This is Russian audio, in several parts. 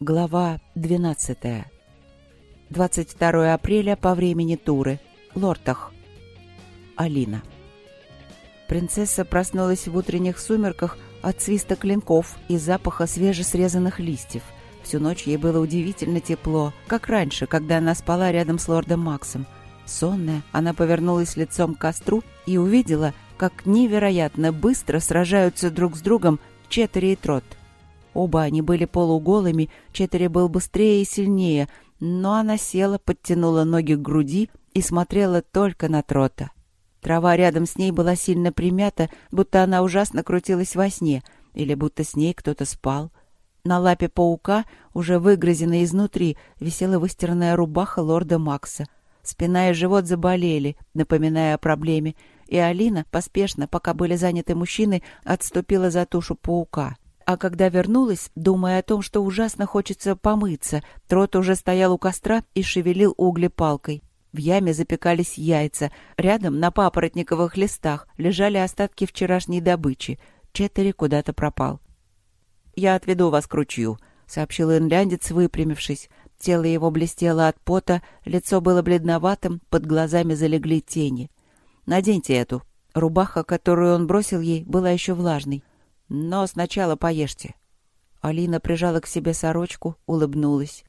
Глава 12. 22 апреля по времени Туры. Лортах. Алина. Принцесса проснулась в утренних сумерках от свиста клинков и запаха свежесрезанных листьев. Всю ночь ей было удивительно тепло, как раньше, когда она спала рядом с лордом Максом. Сонная, она повернулась лицом к костру и увидела, как невероятно быстро сражаются друг с другом Четтери и Трот. Оба они были полуголыми, Четтери был быстрее и сильнее, но она села, подтянула ноги к груди и смотрела только на Трота. Трава рядом с ней была сильно примята, будто она ужасно крутилась во сне, или будто с ней кто-то спал. На лапе паука, уже выгрызенной изнутри, висела выстиранная рубаха лорда Макса. Спина и живот заболели, напоминая о проблеме, и Алина поспешно, пока были заняты мужчины, отступила за тушу паука. А когда вернулась, думая о том, что ужасно хочется помыться, Трот уже стоял у костра и шевелил угли палкой. В яме запекались яйца. Рядом, на папоротниковых листах, лежали остатки вчерашней добычи. Четтери куда-то пропал. «Я отведу вас к ручью», — сообщил инляндец, выпрямившись. Тело его блестело от пота, лицо было бледноватым, под глазами залегли тени. «Наденьте эту». Рубаха, которую он бросил ей, была еще влажной. Но сначала поешьте». Алина прижала к себе сорочку, улыбнулась.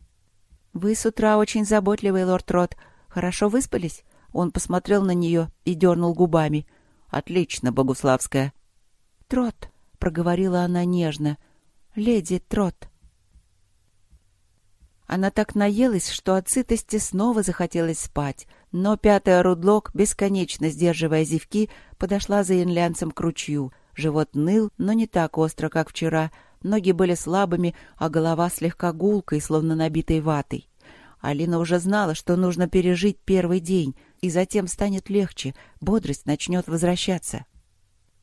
«Вы с утра очень заботливый, лорд Рот. Хорошо выспались?» Он посмотрел на нее и дернул губами. «Отлично, Богуславская». «Трот», — проговорила она нежно. «Леди Трот». Она так наелась, что от сытости снова захотелось спать, но пятая Рудлок, бесконечно сдерживая зевки, подошла за инлянцем к ручью. Живот ныл, но не так остро, как вчера. Ноги были слабыми, а голова слегка гулкой, словно набитой ватой. Алина уже знала, что нужно пережить первый день, и затем станет легче, бодрость начнет возвращаться.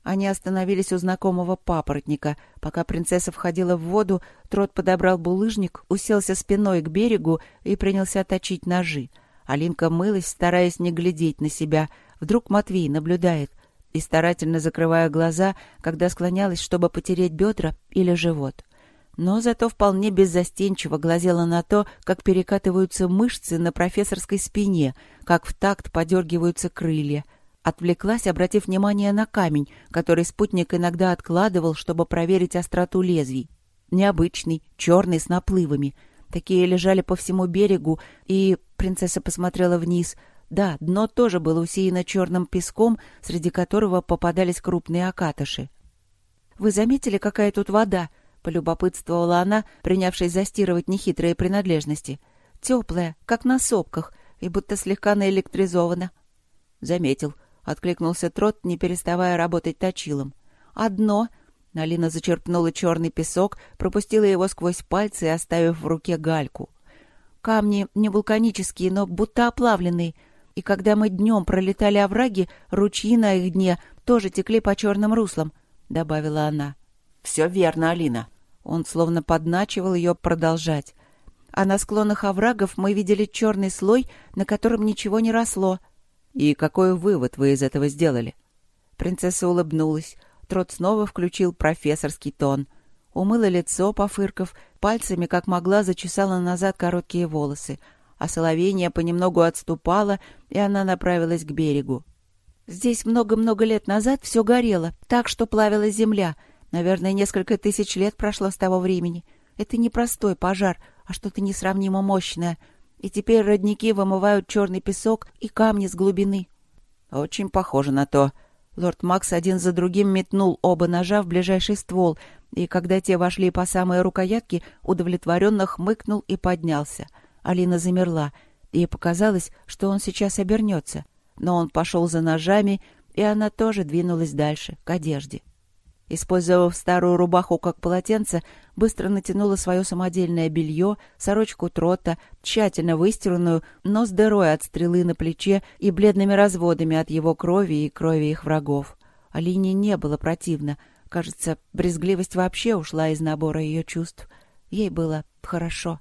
Они остановились у знакомого папоротника. Пока принцесса входила в воду, Трот подобрал булыжник, уселся спиной к берегу и принялся точить ножи. Алинка мылась, стараясь не глядеть на себя. Вдруг Матвей наблюдает — и старательно закрывая глаза, когда склонялась, чтобы потереть бедра или живот. Но зато вполне беззастенчиво глазела на то, как перекатываются мышцы на профессорской спине, как в такт подергиваются крылья. Отвлеклась, обратив внимание на камень, который спутник иногда откладывал, чтобы проверить остроту лезвий. Необычный, черный, с наплывами. Такие лежали по всему берегу, и принцесса посмотрела вниз — да, дно тоже было усеяно черным песком, среди которого попадались крупные окатыши. «Вы заметили, какая тут вода?» — полюбопытствовала она, принявшись застирывать нехитрые принадлежности. «Теплая, как на сопках, и будто слегка наэлектризована». «Заметил», — откликнулся Трот, не переставая работать точилом. «А дно?» — Налина зачерпнула черный песок, пропустила его сквозь пальцы, оставив в руке гальку. «Камни не вулканические, но будто оплавленные», и когда мы днем пролетали овраги, ручьи на их дне тоже текли по черным руслам», — добавила она. «Все верно, Алина». Он словно подначивал ее продолжать. «А на склонах оврагов мы видели черный слой, на котором ничего не росло». «И какой вывод вы из этого сделали?» Принцесса улыбнулась. Трот снова включил профессорский тон. Умыла лицо, пофырков, пальцами, как могла, зачесала назад короткие волосы — а соловение понемногу отступало, и она направилась к берегу. Здесь много-много лет назад все горело, так что плавилась земля. Наверное, несколько тысяч лет прошло с того времени. Это не простой пожар, а что-то несравнимо мощное. И теперь родники вымывают черный песок и камни с глубины. Очень похоже на то. Лорд Макс один за другим метнул оба ножа в ближайший ствол, и когда те вошли по самой рукоятке, удовлетворенно хмыкнул и поднялся — Алина замерла. Ей показалось, что он сейчас обернется. Но он пошел за ножами, и она тоже двинулась дальше, к одежде. Использовав старую рубаху как полотенце, быстро натянула свое самодельное белье, сорочку трота, тщательно выстиранную, но с дырой от стрелы на плече и бледными разводами от его крови и крови их врагов. Алине не было противно. Кажется, брезгливость вообще ушла из набора ее чувств. Ей было хорошо.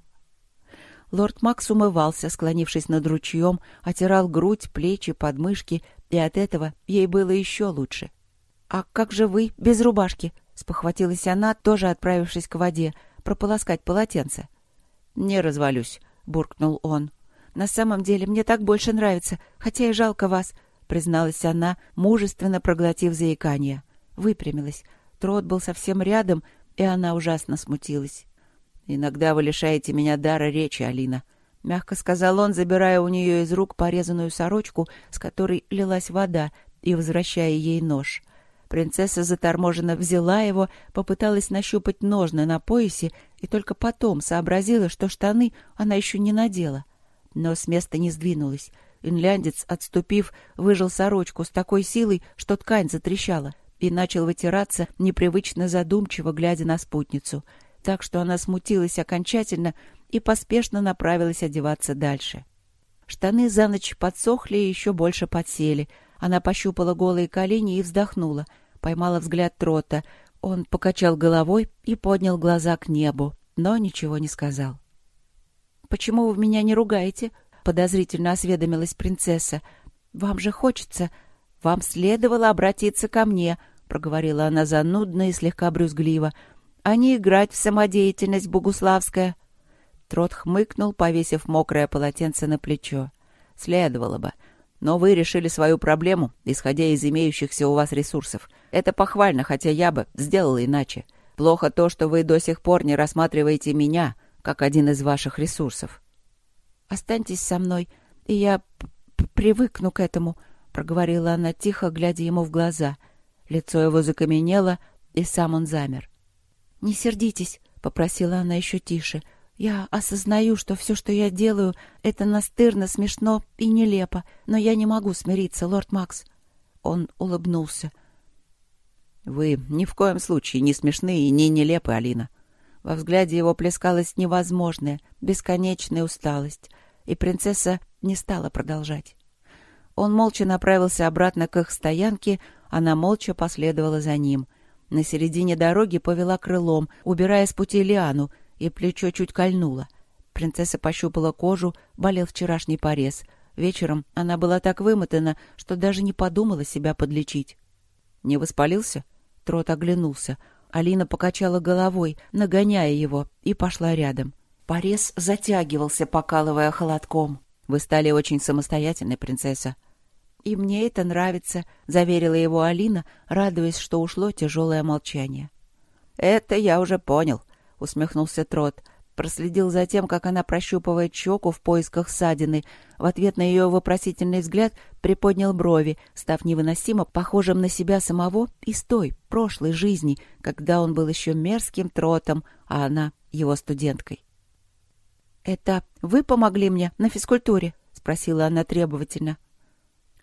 Лорд Макс умывался, склонившись над ручьем, отирал грудь, плечи, подмышки, и от этого ей было еще лучше. «А как же вы, без рубашки?» — спохватилась она, тоже отправившись к воде, прополоскать полотенце. «Не развалюсь», — буркнул он. «На самом деле мне так больше нравится, хотя и жалко вас», — призналась она, мужественно проглотив заикание. Выпрямилась. Трот был совсем рядом, и она ужасно смутилась. «Иногда вы лишаете меня дара речи, Алина», — мягко сказал он, забирая у нее из рук порезанную сорочку, с которой лилась вода, и возвращая ей нож. Принцесса заторможенно взяла его, попыталась нащупать ножны на поясе и только потом сообразила, что штаны она еще не надела. Но с места не сдвинулась. Инляндец, отступив, выжил сорочку с такой силой, что ткань затрещала, и начал вытираться, непривычно задумчиво глядя на спутницу, так что она смутилась окончательно и поспешно направилась одеваться дальше. Штаны за ночь подсохли и еще больше подсели — она пощупала голые колени и вздохнула, поймала взгляд Трота. Он покачал головой и поднял глаза к небу, но ничего не сказал. «Почему вы меня не ругаете?» — подозрительно осведомилась принцесса. «Вам же хочется. Вам следовало обратиться ко мне», — проговорила она занудно и слегка брюзгливо, «а не играть в самодеятельность богуславская». Трот хмыкнул, повесив мокрое полотенце на плечо. «Следовало бы. Но вы решили свою проблему, исходя из имеющихся у вас ресурсов. Это похвально, хотя я бы сделала иначе. Плохо то, что вы до сих пор не рассматриваете меня как один из ваших ресурсов. «Останьтесь со мной, и я привыкну к этому», — проговорила она тихо, глядя ему в глаза. Лицо его закаменело, и сам он замер. «Не сердитесь», — попросила она еще тише, — я осознаю, что все, что я делаю, это настырно, смешно и нелепо, но я не могу смириться, лорд Макс. Он улыбнулся. Вы ни в коем случае не смешны и не нелепы, Алина. Во взгляде его плескалась невозможная, бесконечная усталость, и принцесса не стала продолжать. Он молча направился обратно к их стоянке, она молча последовала за ним. На середине дороги повела крылом, убирая с пути Лиану, и плечо чуть кольнуло. Принцесса пощупала кожу, болел вчерашний порез. Вечером она была так вымотана, что даже не подумала себя подлечить. «Не воспалился?» Трот оглянулся. Алина покачала головой, нагоняя его, и пошла рядом. Порез затягивался, покалывая холодком. «Вы стали очень самостоятельной, принцесса». «И мне это нравится», — заверила его Алина, радуясь, что ушло тяжелое молчание. «Это я уже понял», — усмехнулся Трот. Проследил за тем, как она прощупывает щеку в поисках ссадины. В ответ на ее вопросительный взгляд приподнял брови, став невыносимо похожим на себя самого из той, прошлой жизни, когда он был еще мерзким тротом, а она его студенткой. «Это вы помогли мне на физкультуре?» — спросила она требовательно.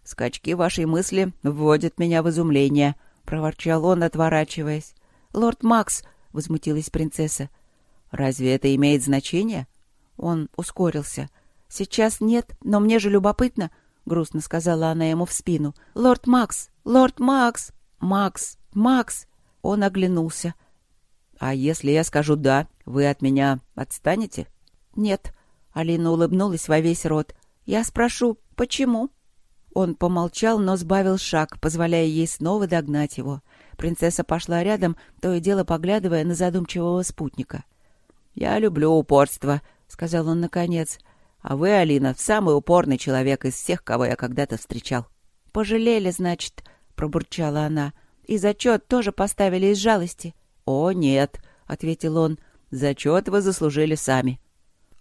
«Скачки вашей мысли вводят меня в изумление», — проворчал он, отворачиваясь. «Лорд Макс, — возмутилась принцесса. «Разве это имеет значение?» Он ускорился. «Сейчас нет, но мне же любопытно», — грустно сказала она ему в спину. «Лорд Макс! Лорд Макс! Макс! Макс!» Он оглянулся. «А если я скажу «да», вы от меня отстанете?» «Нет», — Алина улыбнулась во весь рот. «Я спрошу, почему?» Он помолчал, но сбавил шаг, позволяя ей снова догнать его. Принцесса пошла рядом, то и дело поглядывая на задумчивого спутника. «Я люблю упорство», — сказал он наконец. «А вы, Алина, самый упорный человек из всех, кого я когда-то встречал». «Пожалели, значит», — пробурчала она. «И зачет тоже поставили из жалости». «О, нет», — ответил он. «Зачет вы заслужили сами».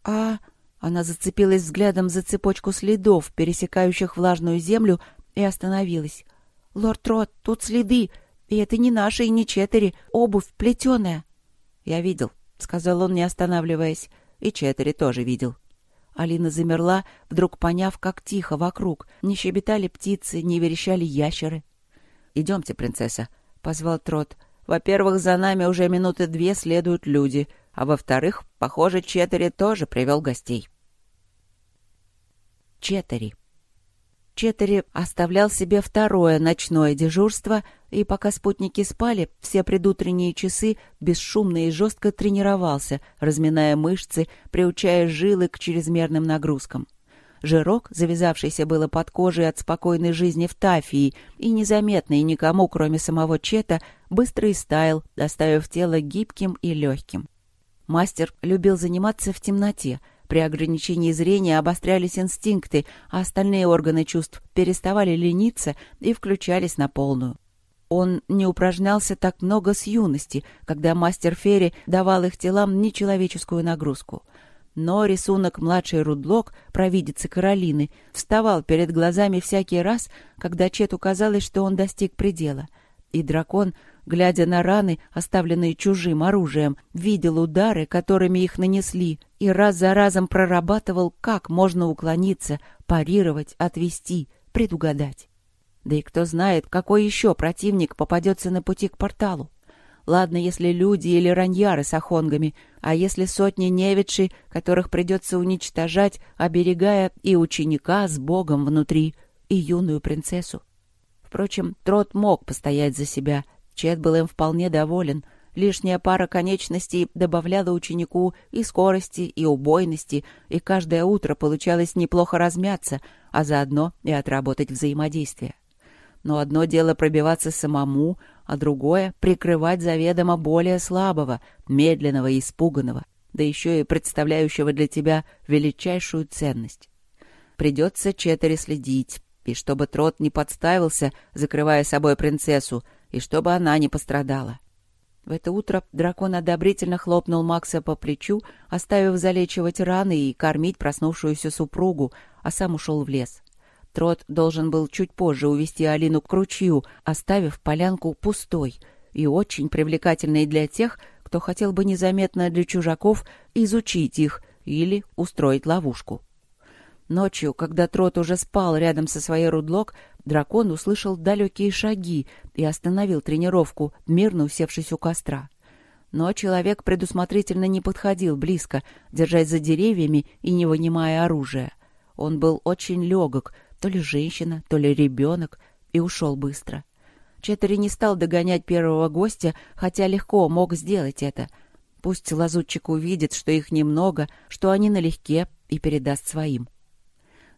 «А...» Она зацепилась взглядом за цепочку следов, пересекающих влажную землю, и остановилась. «Лорд Рот, тут следы, и это не наши и не четыре, обувь плетеная. Я видел, сказал он, не останавливаясь. И четыре тоже видел. Алина замерла, вдруг поняв, как тихо вокруг. Не щебетали птицы, не верещали ящеры. «Идемте, принцесса», — позвал Трот. «Во-первых, за нами уже минуты две следуют люди, а во-вторых, похоже, Четыре тоже привел гостей». Четыре. Четыре оставлял себе второе ночное дежурство, и пока спутники спали, все предутренние часы бесшумно и жестко тренировался, разминая мышцы, приучая жилы к чрезмерным нагрузкам. Жирок, завязавшийся было под кожей от спокойной жизни в Тафии и незаметный никому, кроме самого Чета, быстро истаял, оставив тело гибким и легким. Мастер любил заниматься в темноте. При ограничении зрения обострялись инстинкты, а остальные органы чувств переставали лениться и включались на полную. Он не упражнялся так много с юности, когда мастер Ферри давал их телам нечеловеческую нагрузку. Но рисунок младшей Рудлок, провидицы Каролины, вставал перед глазами всякий раз, когда Чету казалось, что он достиг предела. И дракон, глядя на раны, оставленные чужим оружием, видел удары, которыми их нанесли, и раз за разом прорабатывал, как можно уклониться, парировать, отвести, предугадать. Да и кто знает, какой еще противник попадется на пути к порталу. Ладно, если люди или раньяры с охонгами, а если сотни невидши, которых придется уничтожать, оберегая и ученика с богом внутри, и юную принцессу. Впрочем, Трот мог постоять за себя. Чет был им вполне доволен. Лишняя пара конечностей добавляла ученику и скорости, и убойности, и каждое утро получалось неплохо размяться, а заодно и отработать взаимодействие. Но одно дело пробиваться самому, а другое — прикрывать заведомо более слабого, медленного и испуганного, да еще и представляющего для тебя величайшую ценность. Придется Четери следить, и чтобы Трот не подставился, закрывая собой принцессу, и чтобы она не пострадала. В это утро дракон одобрительно хлопнул Макса по плечу, оставив залечивать раны и кормить проснувшуюся супругу, а сам ушел в лес. Трот должен был чуть позже увести Алину к ручью, оставив полянку пустой и очень привлекательной для тех, кто хотел бы незаметно для чужаков изучить их или устроить ловушку. Ночью, когда Трот уже спал рядом со своей рудлок, дракон услышал далекие шаги и остановил тренировку, мирно усевшись у костра. Но человек предусмотрительно не подходил близко, держась за деревьями и не вынимая оружия. Он был очень легок, то ли женщина, то ли ребенок, и ушел быстро. Четтери не стал догонять первого гостя, хотя легко мог сделать это. Пусть лазутчик увидит, что их немного, что они налегке, и передаст своим.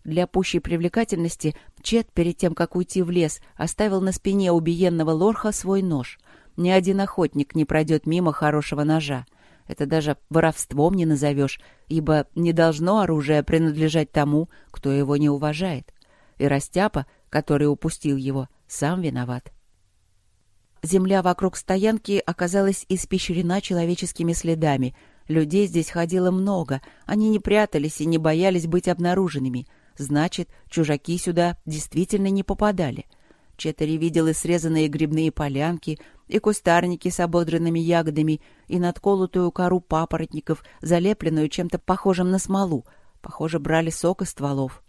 Для пущей привлекательности Чет, перед тем, как уйти в лес, оставил на спине убиенного лорха свой нож. Ни один охотник не пройдет мимо хорошего ножа. Это даже воровством не назовешь, ибо не должно оружие принадлежать тому, кто его не уважает и Растяпа, который упустил его, сам виноват. Земля вокруг стоянки оказалась испещрена человеческими следами. Людей здесь ходило много, они не прятались и не боялись быть обнаруженными. Значит, чужаки сюда действительно не попадали. Четыре видел и срезанные грибные полянки, и кустарники с ободранными ягодами, и надколотую кору папоротников, залепленную чем-то похожим на смолу. Похоже, брали сок из стволов.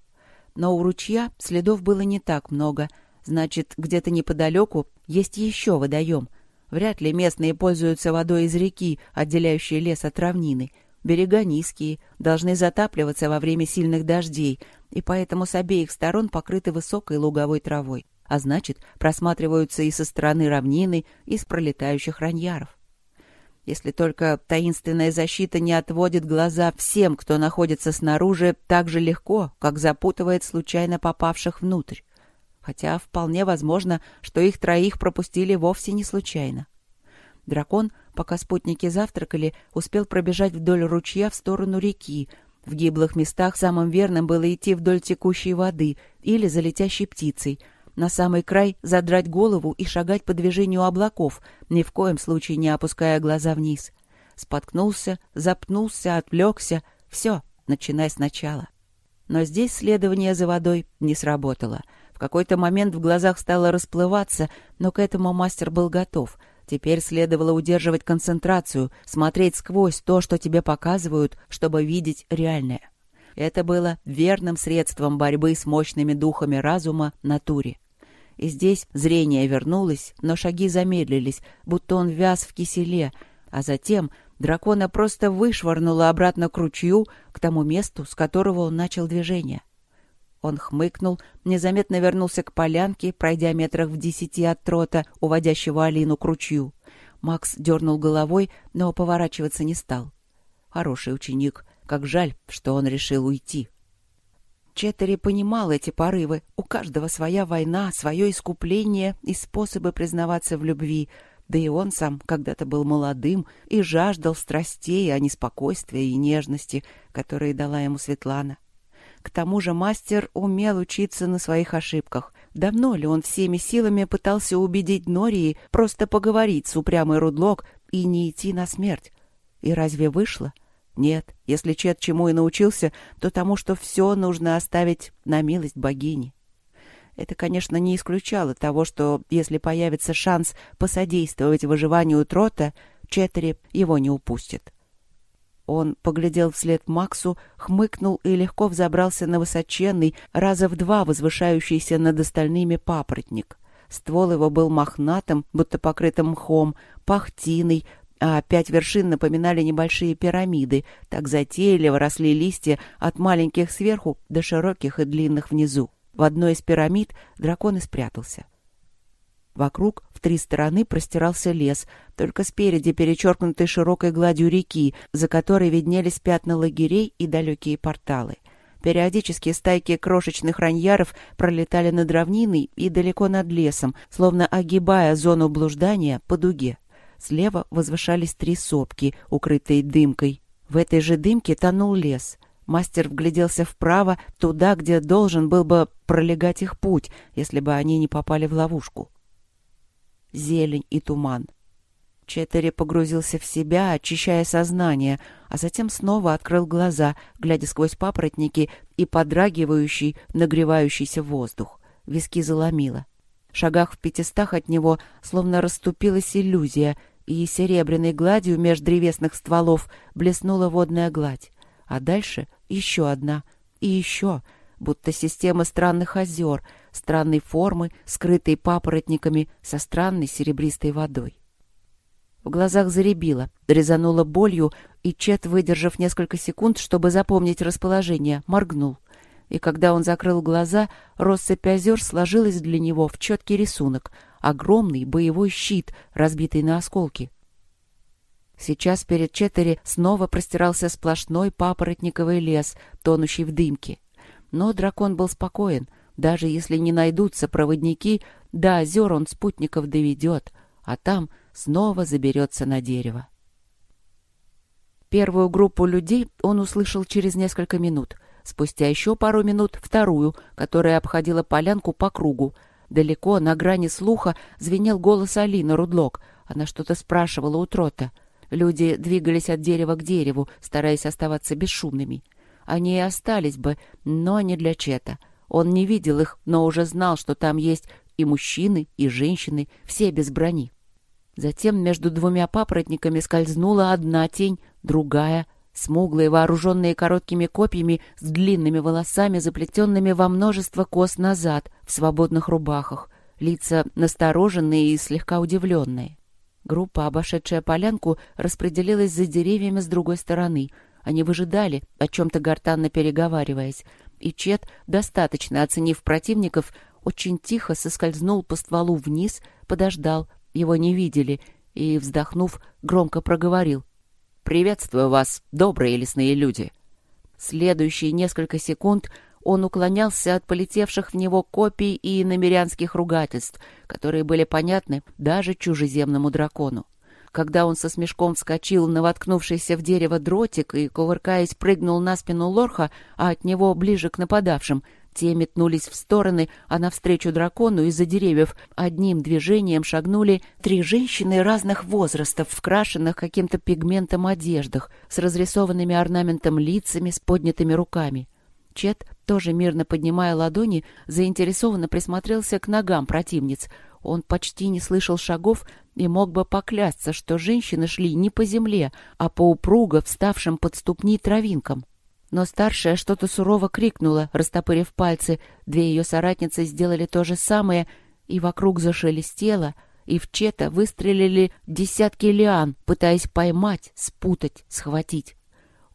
Но у ручья следов было не так много. Значит, где-то неподалеку есть еще водоем. Вряд ли местные пользуются водой из реки, отделяющей лес от равнины. Берега низкие, должны затапливаться во время сильных дождей, и поэтому с обеих сторон покрыты высокой луговой травой. А значит, просматриваются и со стороны равнины, и с пролетающих раньяров если только таинственная защита не отводит глаза всем, кто находится снаружи, так же легко, как запутывает случайно попавших внутрь. Хотя вполне возможно, что их троих пропустили вовсе не случайно. Дракон, пока спутники завтракали, успел пробежать вдоль ручья в сторону реки. В гиблых местах самым верным было идти вдоль текущей воды или за летящей птицей — на самый край задрать голову и шагать по движению облаков, ни в коем случае не опуская глаза вниз. Споткнулся, запнулся, отвлекся. Все, начинай сначала. Но здесь следование за водой не сработало. В какой-то момент в глазах стало расплываться, но к этому мастер был готов. Теперь следовало удерживать концентрацию, смотреть сквозь то, что тебе показывают, чтобы видеть реальное. Это было верным средством борьбы с мощными духами разума натуре. И здесь зрение вернулось, но шаги замедлились, будто он вяз в киселе, а затем дракона просто вышвырнуло обратно к ручью, к тому месту, с которого он начал движение. Он хмыкнул, незаметно вернулся к полянке, пройдя метрах в десяти от трота, уводящего Алину к ручью. Макс дернул головой, но поворачиваться не стал. Хороший ученик. Как жаль, что он решил уйти. Четтери понимал эти порывы. У каждого своя война, свое искупление и способы признаваться в любви. Да и он сам когда-то был молодым и жаждал страстей, а не спокойствия и нежности, которые дала ему Светлана. К тому же мастер умел учиться на своих ошибках. Давно ли он всеми силами пытался убедить Нории просто поговорить с упрямой Рудлок и не идти на смерть? И разве вышло? Нет, если Чет чему и научился, то тому, что все нужно оставить на милость богини. Это, конечно, не исключало того, что если появится шанс посодействовать выживанию Трота, Четтери его не упустит. Он поглядел вслед Максу, хмыкнул и легко взобрался на высоченный, раза в два возвышающийся над остальными папоротник. Ствол его был мохнатым, будто покрытым мхом, пахтиной, а пять вершин напоминали небольшие пирамиды, так затейливо росли листья от маленьких сверху до широких и длинных внизу. В одной из пирамид дракон и спрятался. Вокруг в три стороны простирался лес, только спереди перечеркнутый широкой гладью реки, за которой виднелись пятна лагерей и далекие порталы. Периодически стайки крошечных раньяров пролетали над равниной и далеко над лесом, словно огибая зону блуждания по дуге. Слева возвышались три сопки, укрытые дымкой. В этой же дымке тонул лес. Мастер вгляделся вправо, туда, где должен был бы пролегать их путь, если бы они не попали в ловушку. Зелень и туман. Четери погрузился в себя, очищая сознание, а затем снова открыл глаза, глядя сквозь папоротники и подрагивающий, нагревающийся воздух. Виски заломило. В шагах в пятистах от него словно расступилась иллюзия, и серебряной гладью меж древесных стволов блеснула водная гладь а дальше еще одна и еще, будто система странных озер, странной формы, скрытой папоротниками со странной серебристой водой. В глазах заребило, резануло болью, и Чет, выдержав несколько секунд, чтобы запомнить расположение, моргнул. И когда он закрыл глаза, россыпь озер сложилась для него в четкий рисунок — огромный боевой щит, разбитый на осколки. Сейчас перед Четтери снова простирался сплошной папоротниковый лес, тонущий в дымке. Но дракон был спокоен. Даже если не найдутся проводники, до озер он спутников доведет, а там снова заберется на дерево. Первую группу людей он услышал через несколько минут. Спустя еще пару минут вторую, которая обходила полянку по кругу. Далеко, на грани слуха, звенел голос Алины Рудлок. Она что-то спрашивала у Трота — Люди двигались от дерева к дереву, стараясь оставаться бесшумными. Они и остались бы, но не для Чета. Он не видел их, но уже знал, что там есть и мужчины, и женщины, все без брони. Затем между двумя папоротниками скользнула одна тень, другая, смуглые, вооруженные короткими копьями, с длинными волосами, заплетенными во множество кос назад, в свободных рубахах, лица настороженные и слегка удивленные. Группа, обошедшая полянку, распределилась за деревьями с другой стороны. Они выжидали, о чем-то гортанно переговариваясь. И Чет, достаточно оценив противников, очень тихо соскользнул по стволу вниз, подождал, его не видели, и, вздохнув, громко проговорил. «Приветствую вас, добрые лесные люди!» Следующие несколько секунд он уклонялся от полетевших в него копий и намерянских ругательств, которые были понятны даже чужеземному дракону. Когда он со смешком вскочил на воткнувшийся в дерево дротик и, кувыркаясь, прыгнул на спину лорха, а от него ближе к нападавшим, те метнулись в стороны, а навстречу дракону из-за деревьев одним движением шагнули три женщины разных возрастов, вкрашенных каким-то пигментом одеждах, с разрисованными орнаментом лицами, с поднятыми руками. Чет, тоже мирно поднимая ладони, заинтересованно присмотрелся к ногам противниц. Он почти не слышал шагов и мог бы поклясться, что женщины шли не по земле, а по упруго вставшим под ступни травинкам. Но старшая что-то сурово крикнула, растопырив пальцы. Две ее соратницы сделали то же самое, и вокруг зашелестело, и в Чета выстрелили десятки лиан, пытаясь поймать, спутать, схватить.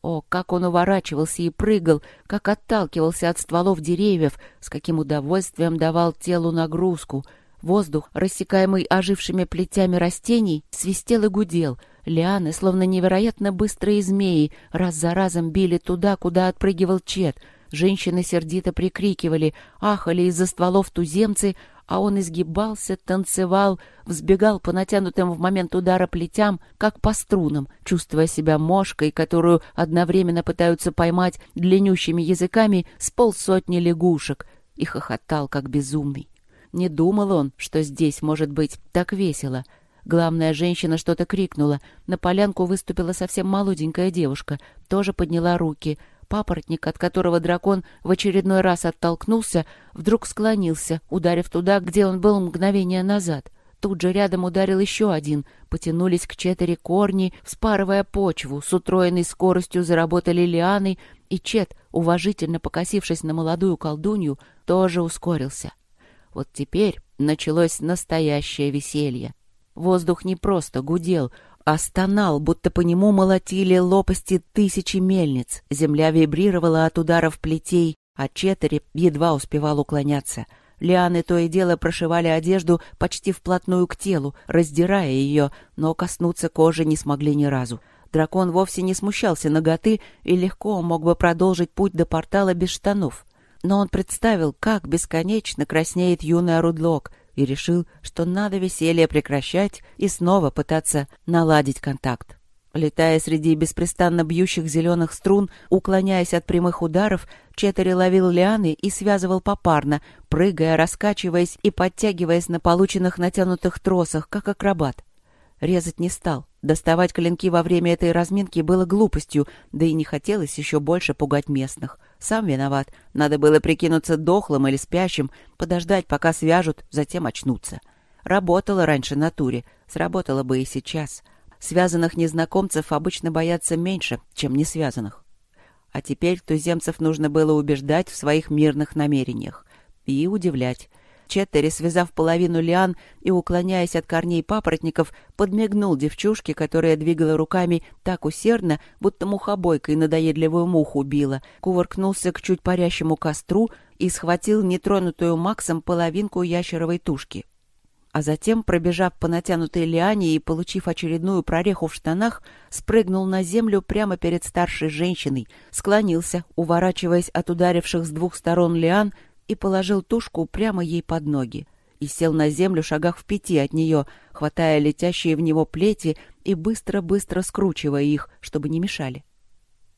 О, как он уворачивался и прыгал, как отталкивался от стволов деревьев, с каким удовольствием давал телу нагрузку. Воздух, рассекаемый ожившими плетями растений, свистел и гудел. Лианы, словно невероятно быстрые змеи, раз за разом били туда, куда отпрыгивал Чет. Женщины сердито прикрикивали, ахали из-за стволов туземцы, а он изгибался, танцевал, взбегал по натянутым в момент удара плетям, как по струнам, чувствуя себя мошкой, которую одновременно пытаются поймать длиннющими языками с полсотни лягушек, и хохотал, как безумный. Не думал он, что здесь может быть так весело. Главная женщина что-то крикнула. На полянку выступила совсем молоденькая девушка, тоже подняла руки — Папоротник, от которого дракон в очередной раз оттолкнулся, вдруг склонился, ударив туда, где он был мгновение назад. Тут же рядом ударил еще один. Потянулись к четыре корни, вспарывая почву. С утроенной скоростью заработали лианы, и Чет, уважительно покосившись на молодую колдунью, тоже ускорился. Вот теперь началось настоящее веселье. Воздух не просто гудел, а стонал, будто по нему молотили лопасти тысячи мельниц. Земля вибрировала от ударов плетей, а Четери едва успевал уклоняться. Лианы то и дело прошивали одежду почти вплотную к телу, раздирая ее, но коснуться кожи не смогли ни разу. Дракон вовсе не смущался ноготы и легко мог бы продолжить путь до портала без штанов. Но он представил, как бесконечно краснеет юная Рудлок, и решил, что надо веселье прекращать и снова пытаться наладить контакт. Летая среди беспрестанно бьющих зеленых струн, уклоняясь от прямых ударов, Четери ловил лианы и связывал попарно, прыгая, раскачиваясь и подтягиваясь на полученных натянутых тросах, как акробат. Резать не стал. Доставать клинки во время этой разминки было глупостью, да и не хотелось еще больше пугать местных. Сам виноват. Надо было прикинуться дохлым или спящим, подождать, пока свяжут, затем очнуться. Работала раньше на туре, сработала бы и сейчас. Связанных незнакомцев обычно боятся меньше, чем несвязанных. А теперь туземцев нужно было убеждать в своих мирных намерениях и удивлять. Четтери, связав половину лиан и уклоняясь от корней папоротников, подмигнул девчушке, которая двигала руками так усердно, будто мухобойкой надоедливую муху била, кувыркнулся к чуть парящему костру и схватил нетронутую Максом половинку ящеровой тушки. А затем, пробежав по натянутой лиане и получив очередную прореху в штанах, спрыгнул на землю прямо перед старшей женщиной, склонился, уворачиваясь от ударивших с двух сторон лиан, и положил тушку прямо ей под ноги и сел на землю шагах в пяти от нее, хватая летящие в него плети и быстро-быстро скручивая их, чтобы не мешали.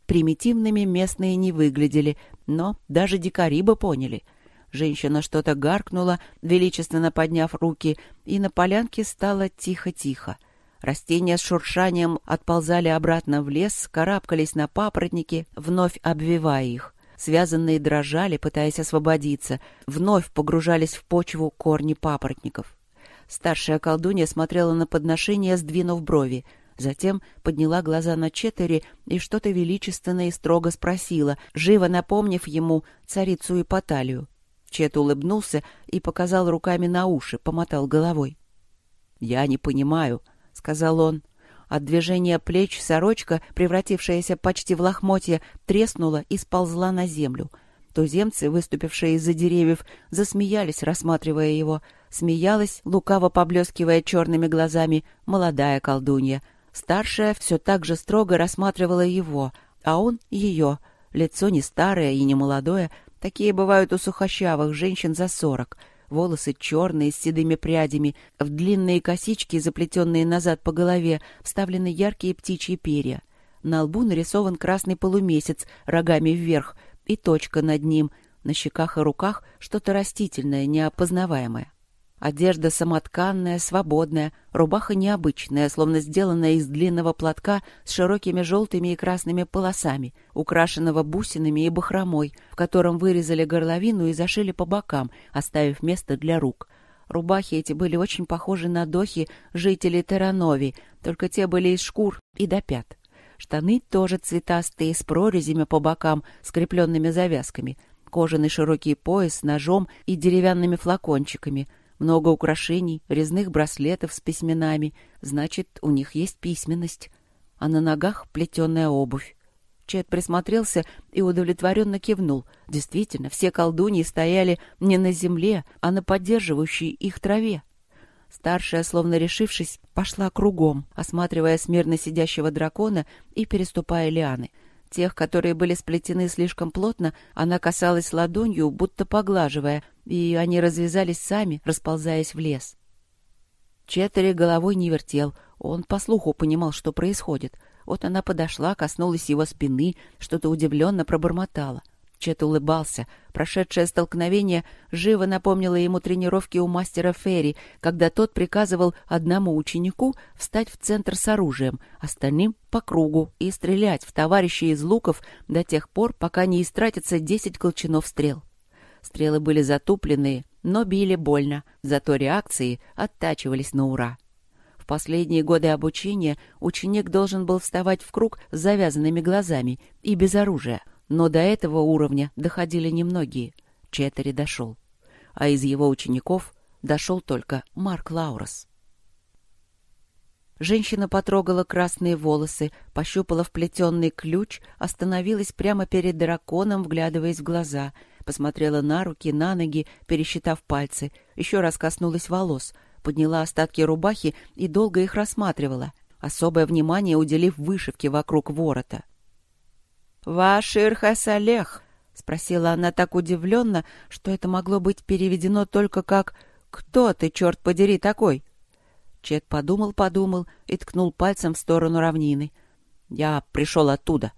Примитивными местные не выглядели, но даже дикари бы поняли. Женщина что-то гаркнула, величественно подняв руки, и на полянке стало тихо-тихо. Растения с шуршанием отползали обратно в лес, карабкались на папоротники, вновь обвивая их. Связанные дрожали, пытаясь освободиться, вновь погружались в почву корни папоротников. Старшая колдунья смотрела на подношение, сдвинув брови. Затем подняла глаза на Четери и что-то величественно и строго спросила, живо напомнив ему царицу и Поталию. Чет улыбнулся и показал руками на уши, помотал головой. «Я не понимаю», — сказал он. От движения плеч сорочка, превратившаяся почти в лохмотье, треснула и сползла на землю. Туземцы, выступившие из-за деревьев, засмеялись, рассматривая его. Смеялась, лукаво поблескивая черными глазами, молодая колдунья. Старшая все так же строго рассматривала его, а он — ее. Лицо не старое и не молодое, такие бывают у сухощавых женщин за сорок — волосы черные, с седыми прядями, в длинные косички, заплетенные назад по голове, вставлены яркие птичьи перья. На лбу нарисован красный полумесяц рогами вверх и точка над ним, на щеках и руках что-то растительное, неопознаваемое. Одежда самотканная, свободная, рубаха необычная, словно сделанная из длинного платка с широкими желтыми и красными полосами, украшенного бусинами и бахромой, в котором вырезали горловину и зашили по бокам, оставив место для рук. Рубахи эти были очень похожи на дохи жителей Теранови, только те были из шкур и до пят. Штаны тоже цветастые, с прорезями по бокам, скрепленными завязками, кожаный широкий пояс с ножом и деревянными флакончиками — много украшений, резных браслетов с письменами. Значит, у них есть письменность. А на ногах плетеная обувь. Чет присмотрелся и удовлетворенно кивнул. Действительно, все колдуньи стояли не на земле, а на поддерживающей их траве. Старшая, словно решившись, пошла кругом, осматривая смирно сидящего дракона и переступая лианы. Тех, которые были сплетены слишком плотно, она касалась ладонью, будто поглаживая, и они развязались сами, расползаясь в лес. Четтери головой не вертел, он по слуху понимал, что происходит. Вот она подошла, коснулась его спины, что-то удивленно пробормотала. Чет улыбался. Прошедшее столкновение живо напомнило ему тренировки у мастера Ферри, когда тот приказывал одному ученику встать в центр с оружием, остальным — по кругу, и стрелять в товарищей из луков до тех пор, пока не истратится десять колчанов стрел. Стрелы были затупленные, но били больно, зато реакции оттачивались на ура. В последние годы обучения ученик должен был вставать в круг с завязанными глазами и без оружия — но до этого уровня доходили немногие. Четтери дошел. А из его учеников дошел только Марк Лаурос. Женщина потрогала красные волосы, пощупала вплетенный ключ, остановилась прямо перед драконом, вглядываясь в глаза, посмотрела на руки, на ноги, пересчитав пальцы, еще раз коснулась волос, подняла остатки рубахи и долго их рассматривала, особое внимание уделив вышивке вокруг ворота. «Вашир Хасалех?» — спросила она так удивленно, что это могло быть переведено только как «Кто ты, черт подери, такой?» Чет подумал-подумал и ткнул пальцем в сторону равнины. «Я пришел оттуда».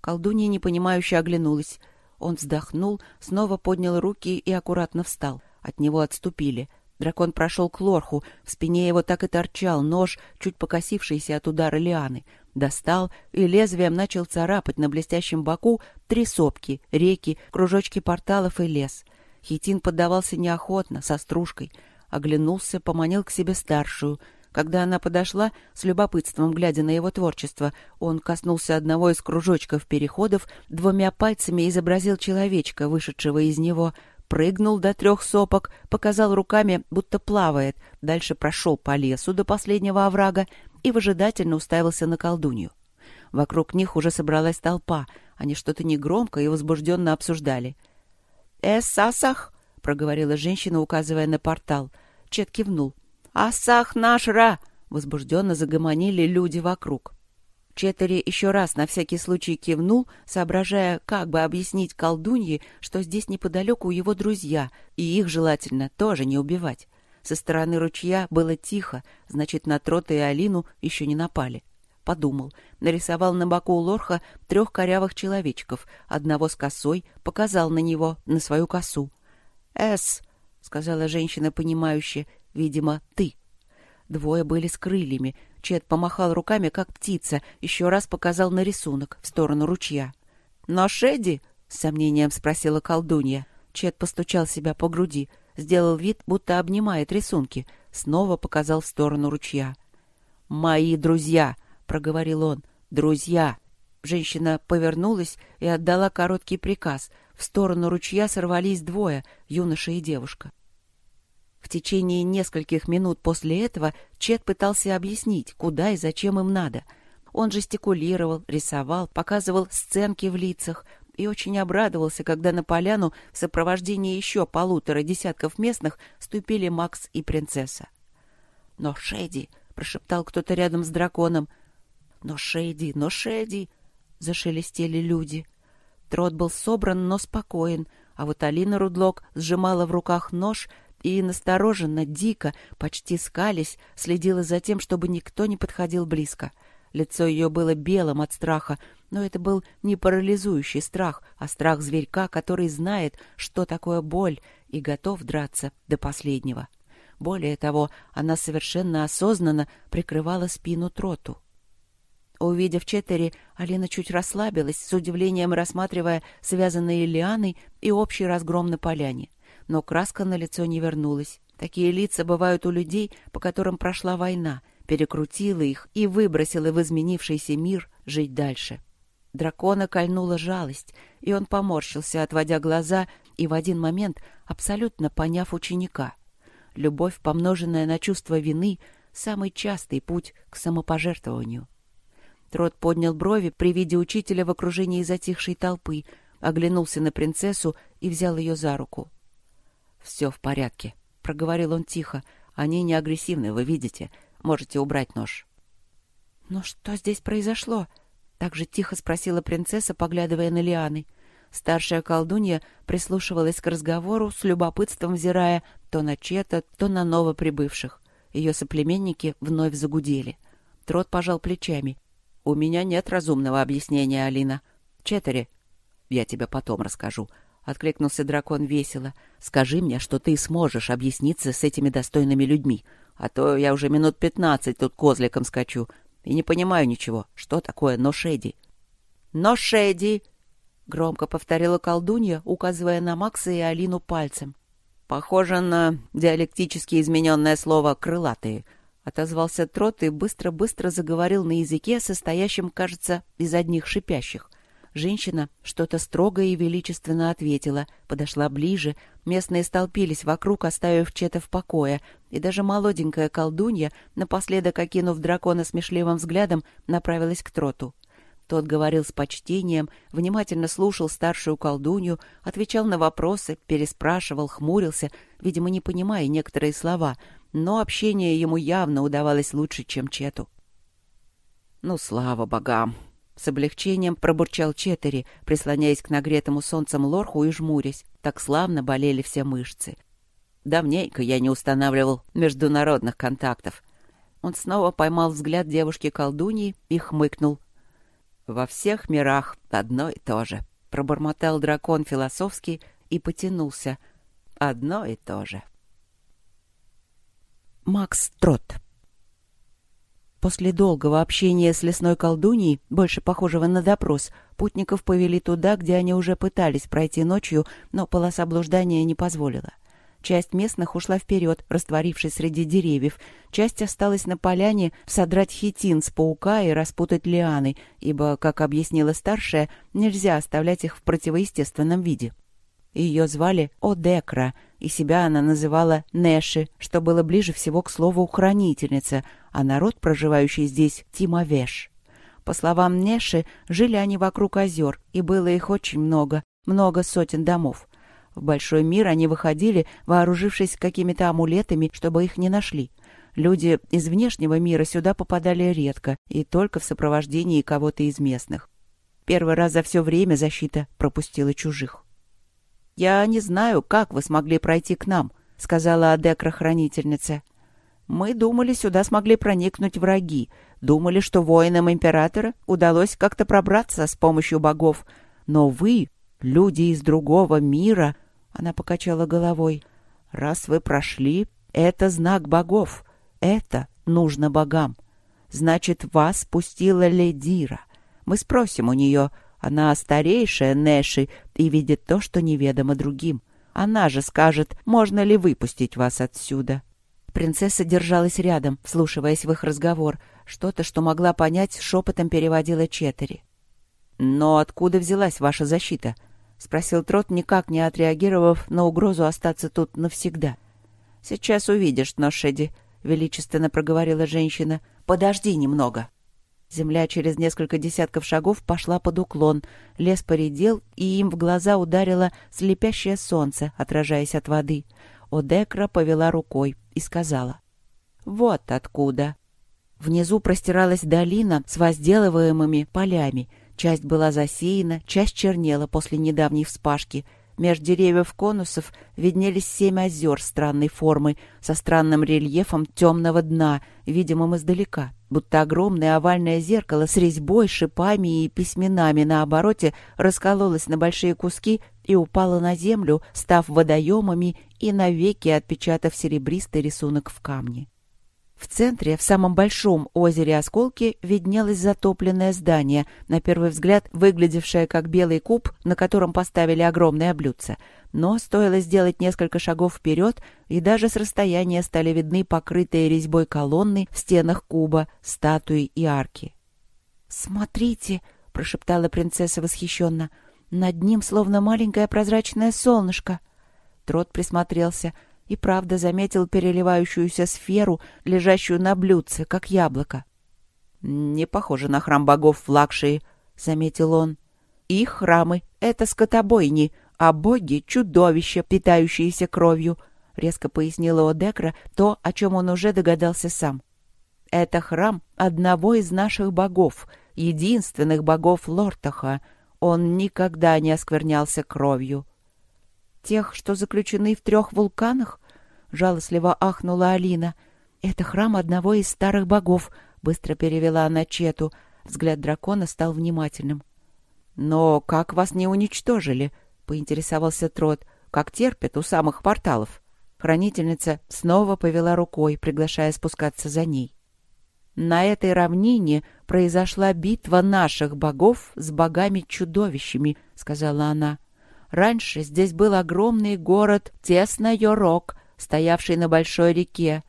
Колдунья непонимающе оглянулась. Он вздохнул, снова поднял руки и аккуратно встал. От него отступили — Дракон прошел к лорху, в спине его так и торчал нож, чуть покосившийся от удара лианы. Достал и лезвием начал царапать на блестящем боку три сопки, реки, кружочки порталов и лес. Хитин поддавался неохотно, со стружкой. Оглянулся, поманил к себе старшую. Когда она подошла, с любопытством глядя на его творчество, он коснулся одного из кружочков переходов, двумя пальцами изобразил человечка, вышедшего из него — прыгнул до трех сопок, показал руками, будто плавает, дальше прошел по лесу до последнего оврага и выжидательно уставился на колдунью. Вокруг них уже собралась толпа, они что-то негромко и возбужденно обсуждали. «Эс-сасах!» — проговорила женщина, указывая на портал. Чет кивнул. «Асах наш ра!» — возбужденно загомонили люди вокруг. Четтери еще раз на всякий случай кивнул, соображая, как бы объяснить колдунье, что здесь неподалеку его друзья, и их желательно тоже не убивать. Со стороны ручья было тихо, значит, на Трота и Алину еще не напали. Подумал, нарисовал на боку лорха трех корявых человечков, одного с косой, показал на него, на свою косу. «Эс», — сказала женщина, понимающая, — «видимо, ты». Двое были с крыльями, Чет помахал руками, как птица, еще раз показал на рисунок в сторону ручья. «Но Шеди?» — с сомнением спросила колдунья. Чет постучал себя по груди, сделал вид, будто обнимает рисунки, снова показал в сторону ручья. «Мои друзья!» — проговорил он. «Друзья!» Женщина повернулась и отдала короткий приказ. В сторону ручья сорвались двое, юноша и девушка. В течение нескольких минут после этого Чет пытался объяснить, куда и зачем им надо. Он жестикулировал, рисовал, показывал сценки в лицах и очень обрадовался, когда на поляну в сопровождении еще полутора десятков местных ступили Макс и принцесса. «Но Шеди!» — прошептал кто-то рядом с драконом. «Но Шеди! Но Шеди!» — зашелестели люди. Трот был собран, но спокоен, а вот Алина Рудлок сжимала в руках нож и настороженно, дико, почти скались, следила за тем, чтобы никто не подходил близко. Лицо ее было белым от страха, но это был не парализующий страх, а страх зверька, который знает, что такое боль, и готов драться до последнего. Более того, она совершенно осознанно прикрывала спину троту. Увидев Четтери, Алина чуть расслабилась, с удивлением рассматривая связанные лианы и общий разгром на поляне — но краска на лицо не вернулась. Такие лица бывают у людей, по которым прошла война, перекрутила их и выбросила в изменившийся мир жить дальше. Дракона кольнула жалость, и он поморщился, отводя глаза, и в один момент абсолютно поняв ученика. Любовь, помноженная на чувство вины, самый частый путь к самопожертвованию. Трот поднял брови при виде учителя в окружении затихшей толпы, оглянулся на принцессу и взял ее за руку. «Все в порядке», — проговорил он тихо. «Они не агрессивны, вы видите. Можете убрать нож». «Но что здесь произошло?» Так же тихо спросила принцесса, поглядывая на лианы. Старшая колдунья прислушивалась к разговору, с любопытством взирая то на Чета, то на новоприбывших. Ее соплеменники вновь загудели. Трот пожал плечами. — У меня нет разумного объяснения, Алина. — Четыре. — Я тебе потом расскажу. — откликнулся дракон весело. — Скажи мне, что ты сможешь объясниться с этими достойными людьми. А то я уже минут пятнадцать тут козликом скачу и не понимаю ничего. Что такое ношеди? «Ношеди!» — громко повторила колдунья, указывая на Макса и Алину пальцем. «Похоже на диалектически измененное слово «крылатые», — отозвался Трот и быстро-быстро заговорил на языке, состоящем, кажется, из одних шипящих. Женщина что-то строго и величественно ответила, подошла ближе, местные столпились вокруг, оставив Чета в покое, и даже молоденькая колдунья, напоследок окинув дракона смешливым взглядом, направилась к Троту. Тот говорил с почтением, внимательно слушал старшую колдунью, отвечал на вопросы, переспрашивал, хмурился, видимо, не понимая некоторые слова, но общение ему явно удавалось лучше, чем Чету. «Ну, слава богам!» С облегчением пробурчал Четери, прислоняясь к нагретому солнцем лорху и жмурясь. Так славно болели все мышцы. Давненько я не устанавливал международных контактов. Он снова поймал взгляд девушки-колдуньи и хмыкнул. «Во всех мирах одно и то же», — пробормотал дракон философски и потянулся. «Одно и то же». Макс Трот После долгого общения с лесной колдуньей, больше похожего на допрос, путников повели туда, где они уже пытались пройти ночью, но полоса блуждания не позволила. Часть местных ушла вперед, растворившись среди деревьев. Часть осталась на поляне содрать хитин с паука и распутать лианы, ибо, как объяснила старшая, нельзя оставлять их в противоестественном виде. Ее звали Одекра, и себя она называла Нэши, что было ближе всего к слову «хранительница», а народ, проживающий здесь, Тимовеш. По словам Нэши, жили они вокруг озер, и было их очень много, много сотен домов. В большой мир они выходили, вооружившись какими-то амулетами, чтобы их не нашли. Люди из внешнего мира сюда попадали редко и только в сопровождении кого-то из местных. Первый раз за все время защита пропустила чужих. «Я не знаю, как вы смогли пройти к нам», — сказала Адекра-хранительница. «Мы думали, сюда смогли проникнуть враги, думали, что воинам императора удалось как-то пробраться с помощью богов. Но вы, люди из другого мира...» — она покачала головой. «Раз вы прошли, это знак богов. Это нужно богам. Значит, вас спустила Ледира. Мы спросим у нее, она старейшая Нэши и видит то, что неведомо другим. Она же скажет, можно ли выпустить вас отсюда. Принцесса держалась рядом, вслушиваясь в их разговор. Что-то, что могла понять, шепотом переводила Четери. «Но откуда взялась ваша защита?» — спросил Трот, никак не отреагировав на угрозу остаться тут навсегда. «Сейчас увидишь, Ношеди», — величественно проговорила женщина. «Подожди немного». Земля через несколько десятков шагов пошла под уклон. Лес поредел, и им в глаза ударило слепящее солнце, отражаясь от воды. Одекра повела рукой и сказала. «Вот откуда». Внизу простиралась долина с возделываемыми полями. Часть была засеяна, часть чернела после недавней вспашки — Меж деревьев конусов виднелись семь озер странной формы, со странным рельефом темного дна, видимым издалека, будто огромное овальное зеркало с резьбой, шипами и письменами на обороте раскололось на большие куски и упало на землю, став водоемами и навеки отпечатав серебристый рисунок в камне. В центре, в самом большом озере Осколки, виднелось затопленное здание, на первый взгляд выглядевшее как белый куб, на котором поставили огромное блюдце. Но стоило сделать несколько шагов вперед, и даже с расстояния стали видны покрытые резьбой колонны в стенах куба, статуи и арки. «Смотрите!» — прошептала принцесса восхищенно. «Над ним словно маленькое прозрачное солнышко». Трот присмотрелся — и правда заметил переливающуюся сферу, лежащую на блюдце, как яблоко. «Не похоже на храм богов в Лакшии», — заметил он. «Их храмы — это скотобойни, а боги — чудовища, питающиеся кровью», — резко пояснила Одекра то, о чем он уже догадался сам. «Это храм одного из наших богов, единственных богов Лортаха. Он никогда не осквернялся кровью. «Тех, что заключены в трех вулканах?» — жалостливо ахнула Алина. «Это храм одного из старых богов», — быстро перевела она Чету. Взгляд дракона стал внимательным. «Но как вас не уничтожили?» — поинтересовался Трот. «Как терпят у самых порталов?» Хранительница снова повела рукой, приглашая спускаться за ней. На этой равнине произошла битва наших богов с богами-чудовищами, — сказала она. Раньше здесь был огромный город Тесно-Йорок, стоявший на большой реке,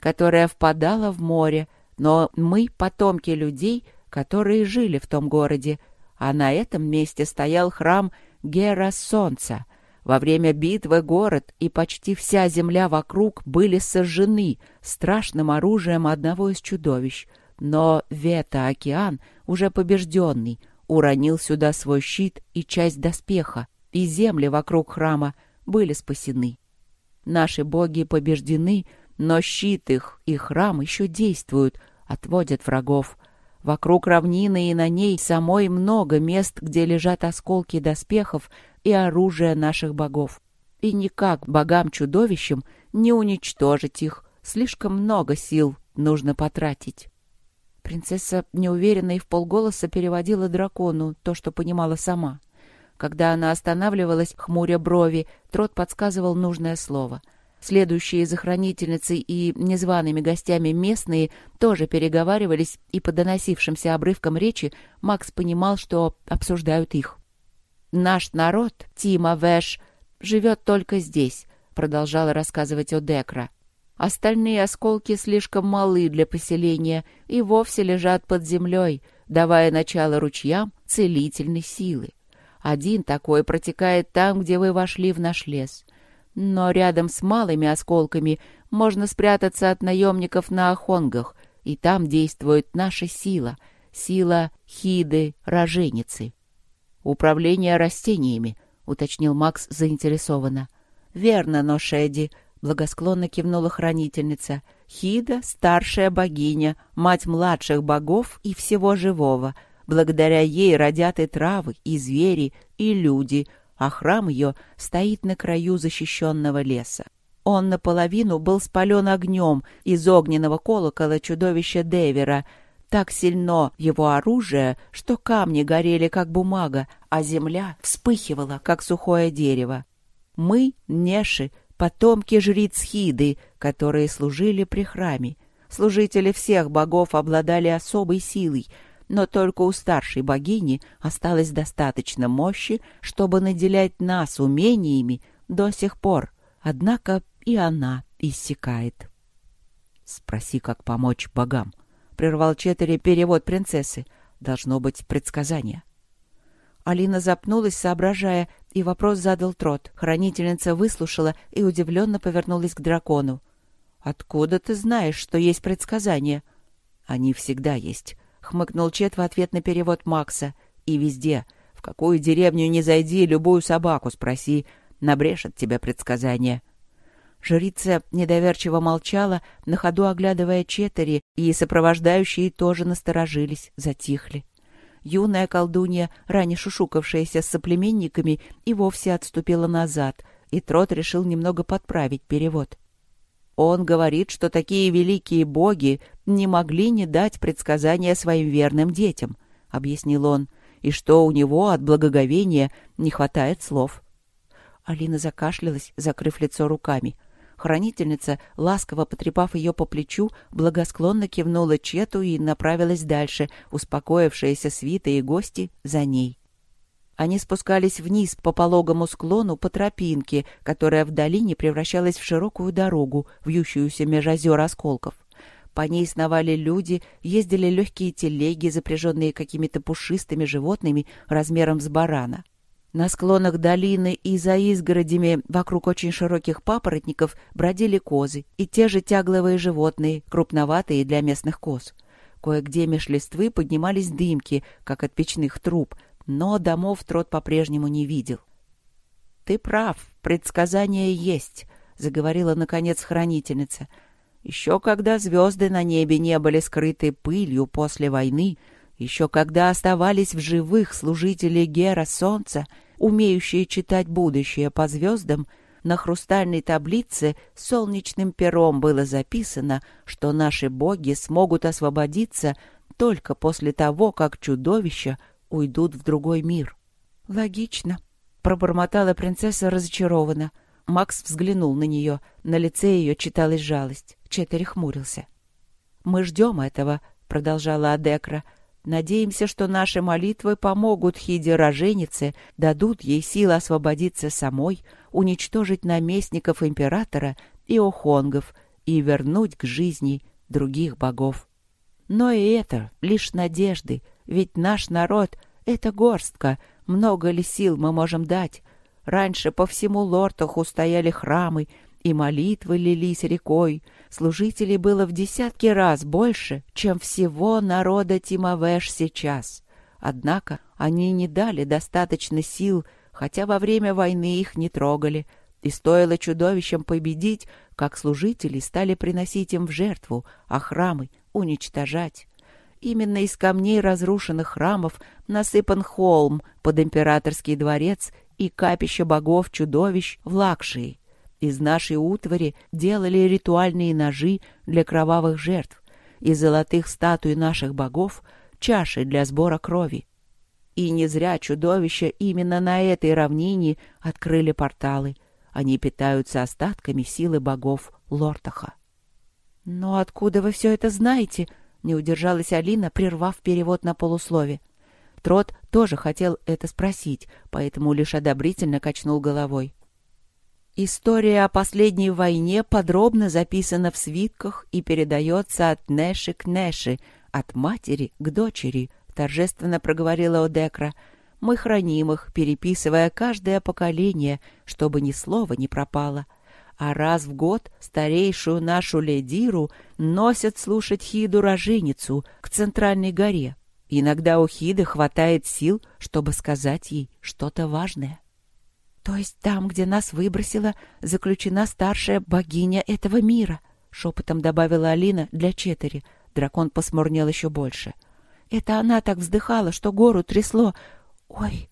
которая впадала в море, но мы — потомки людей, которые жили в том городе, а на этом месте стоял храм Гера Солнца — во время битвы город и почти вся земля вокруг были сожжены страшным оружием одного из чудовищ. Но Вета-океан, уже побежденный, уронил сюда свой щит и часть доспеха, и земли вокруг храма были спасены. Наши боги побеждены, но щит их и храм еще действуют, отводят врагов. Вокруг равнины и на ней самой много мест, где лежат осколки доспехов и оружия наших богов. И никак богам-чудовищам не уничтожить их. Слишком много сил нужно потратить. Принцесса неуверенно и в полголоса переводила дракону то, что понимала сама. Когда она останавливалась, хмуря брови, Трот подсказывал нужное слово. Следующие за хранительницей и незваными гостями местные тоже переговаривались, и по доносившимся обрывкам речи Макс понимал, что обсуждают их. «Наш народ, Тима Вэш, живет только здесь», — продолжала рассказывать Одекра. «Остальные осколки слишком малы для поселения и вовсе лежат под землей, давая начало ручьям целительной силы. Один такой протекает там, где вы вошли в наш лес. Но рядом с малыми осколками можно спрятаться от наемников на охонгах, и там действует наша сила, сила Хиды-роженицы. «Управление растениями», — уточнил Макс заинтересованно. «Верно, но Шеди», — благосклонно кивнула хранительница. «Хида — старшая богиня, мать младших богов и всего живого. Благодаря ей родят и травы, и звери, и люди, а храм ее стоит на краю защищенного леса. Он наполовину был спален огнем из огненного колокола чудовища Девера — так сильно его оружие, что камни горели, как бумага, а земля вспыхивала, как сухое дерево. Мы, Неши, потомки жриц Хиды, которые служили при храме. Служители всех богов обладали особой силой, но только у старшей богини осталось достаточно мощи, чтобы наделять нас умениями до сих пор. Однако и она иссякает. Спроси, как помочь богам, — прервал Четтери перевод принцессы. «Должно быть предсказание». Алина запнулась, соображая, и вопрос задал Трот. Хранительница выслушала и удивленно повернулась к дракону. «Откуда ты знаешь, что есть предсказания?» «Они всегда есть», — хмыкнул Чет в ответ на перевод Макса. «И везде. В какую деревню не зайди, любую собаку спроси. Набрешет тебе предсказание». Жрица недоверчиво молчала, на ходу оглядывая Четери, и сопровождающие тоже насторожились, затихли. Юная колдунья, ранее шушукавшаяся с соплеменниками, и вовсе отступила назад, и Трот решил немного подправить перевод. Он говорит, что такие великие боги не могли не дать предсказания своим верным детям, — объяснил он, — и что у него от благоговения не хватает слов. Алина закашлялась, закрыв лицо руками — Хранительница, ласково потрепав ее по плечу, благосклонно кивнула Чету и направилась дальше, успокоившиеся свита и гости за ней. Они спускались вниз по пологому склону по тропинке, которая в долине превращалась в широкую дорогу, вьющуюся меж озер осколков. По ней сновали люди, ездили легкие телеги, запряженные какими-то пушистыми животными размером с барана. На склонах долины и за изгородями вокруг очень широких папоротников бродили козы и те же тягловые животные, крупноватые для местных коз. Кое-где меж листвы поднимались дымки, как от печных труб, но домов Трот по-прежнему не видел. — Ты прав, предсказание есть, — заговорила, наконец, хранительница. — Еще когда звезды на небе не были скрыты пылью после войны, Еще когда оставались в живых служители Гера Солнца, умеющие читать будущее по звездам, на хрустальной таблице солнечным пером было записано, что наши боги смогут освободиться только после того, как чудовища уйдут в другой мир. «Логично», — пробормотала принцесса разочарованно. Макс взглянул на нее. На лице ее читалась жалость. Четыре хмурился. «Мы ждем этого», — продолжала Адекра. «Надеемся, что наши молитвы помогут Хиде роженице, дадут ей силы освободиться самой, уничтожить наместников императора и охонгов и вернуть к жизни других богов. Но и это лишь надежды, ведь наш народ — это горстка, много ли сил мы можем дать? Раньше по всему Лортаху стояли храмы, и молитвы лились рекой. Служителей было в десятки раз больше, чем всего народа Тимавеш сейчас. Однако они не дали достаточно сил, хотя во время войны их не трогали. И стоило чудовищам победить, как служители стали приносить им в жертву, а храмы уничтожать. Именно из камней разрушенных храмов насыпан холм под императорский дворец и капище богов-чудовищ в Лакшии. Из нашей утвари делали ритуальные ножи для кровавых жертв, из золотых статуй наших богов — чаши для сбора крови. И не зря чудовища именно на этой равнине открыли порталы. Они питаются остатками силы богов Лортаха. «Но откуда вы все это знаете?» — не удержалась Алина, прервав перевод на полуслове. Трот тоже хотел это спросить, поэтому лишь одобрительно качнул головой. История о последней войне подробно записана в свитках и передается от Нэши к Нэши, от матери к дочери, торжественно проговорила Одекра. Мы храним их, переписывая каждое поколение, чтобы ни слова не пропало. А раз в год старейшую нашу ледиру носят слушать Хиду-роженицу к центральной горе. Иногда у Хиды хватает сил, чтобы сказать ей что-то важное. «То есть там, где нас выбросила, заключена старшая богиня этого мира», — шепотом добавила Алина для Четери. Дракон посмурнел еще больше. «Это она так вздыхала, что гору трясло. Ой!»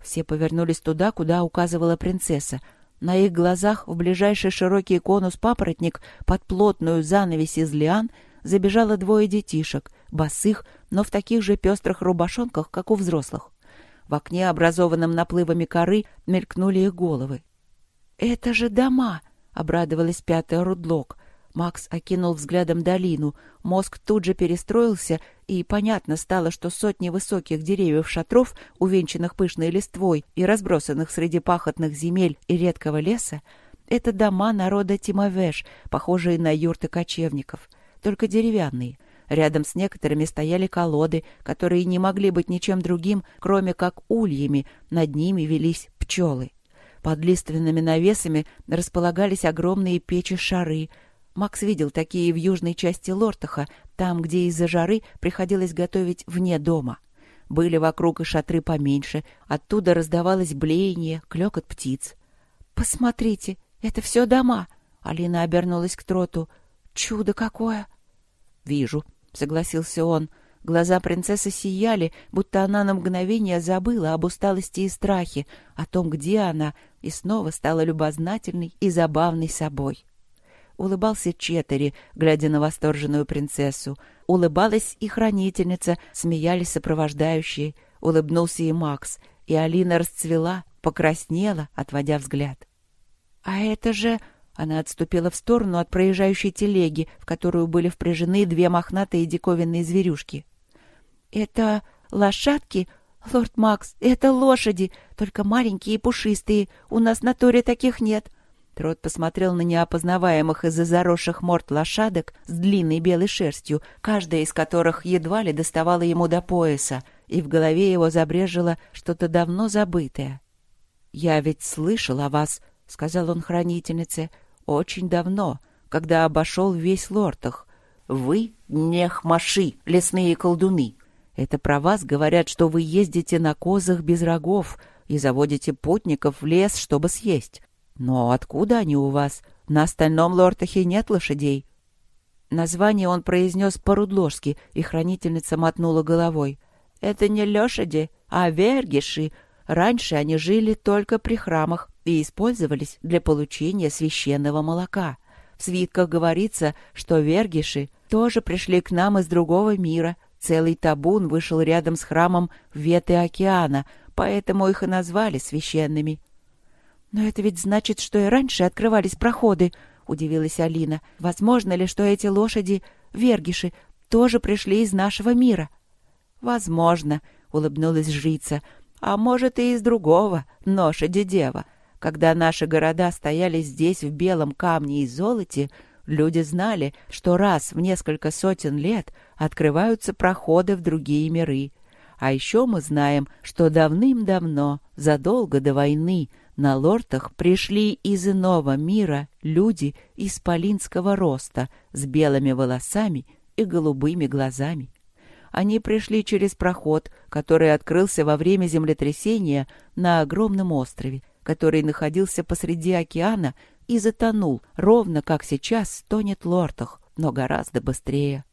Все повернулись туда, куда указывала принцесса. На их глазах в ближайший широкий конус-папоротник под плотную занавесь из лиан забежало двое детишек, босых, но в таких же пестрых рубашонках, как у взрослых. В окне, образованном наплывами коры, мелькнули их головы. «Это же дома!» — обрадовалась пятая Рудлок. Макс окинул взглядом долину. Мозг тут же перестроился, и понятно стало, что сотни высоких деревьев-шатров, увенчанных пышной листвой и разбросанных среди пахотных земель и редкого леса, это дома народа Тимовеш, похожие на юрты кочевников, только деревянные — Рядом с некоторыми стояли колоды, которые не могли быть ничем другим, кроме как ульями, над ними велись пчелы. Под лиственными навесами располагались огромные печи-шары. Макс видел такие в южной части Лортаха, там, где из-за жары приходилось готовить вне дома. Были вокруг и шатры поменьше, оттуда раздавалось блеяние, клёкот птиц. «Посмотрите, это все дома!» Алина обернулась к троту. «Чудо какое!» «Вижу», согласился он. Глаза принцессы сияли, будто она на мгновение забыла об усталости и страхе, о том, где она, и снова стала любознательной и забавной собой. Улыбался Четери, глядя на восторженную принцессу. Улыбалась и хранительница, смеялись сопровождающие. Улыбнулся и Макс, и Алина расцвела, покраснела, отводя взгляд. «А это же...» Она отступила в сторону от проезжающей телеги, в которую были впряжены две мохнатые диковинные зверюшки. «Это лошадки? Лорд Макс, это лошади, только маленькие и пушистые. У нас на Торе таких нет». Трот посмотрел на неопознаваемых из-за заросших морд лошадок с длинной белой шерстью, каждая из которых едва ли доставала ему до пояса, и в голове его забрежило что-то давно забытое. «Я ведь слышал о вас», — сказал он хранительнице, — очень давно, когда обошел весь Лортах. Вы — нехмаши, лесные колдуны. Это про вас говорят, что вы ездите на козах без рогов и заводите путников в лес, чтобы съесть. Но откуда они у вас? На остальном Лортахе нет лошадей. Название он произнес по-рудлошски, и хранительница мотнула головой. «Это не лошади, а вергиши. Раньше они жили только при храмах и использовались для получения священного молока. В свитках говорится, что вергиши тоже пришли к нам из другого мира. Целый табун вышел рядом с храмом веты океана, поэтому их и назвали священными. «Но это ведь значит, что и раньше открывались проходы», — удивилась Алина. «Возможно ли, что эти лошади, вергиши, тоже пришли из нашего мира?» «Возможно», — улыбнулась жрица. «А может, и из другого, ношади дева. Когда наши города стояли здесь в белом камне и золоте, люди знали, что раз в несколько сотен лет открываются проходы в другие миры. А еще мы знаем, что давным-давно, задолго до войны, на лортах пришли из иного мира люди из полинского роста с белыми волосами и голубыми глазами. Они пришли через проход, который открылся во время землетрясения на огромном острове, который находился посреди океана и затонул, ровно как сейчас тонет Лортах, но гораздо быстрее.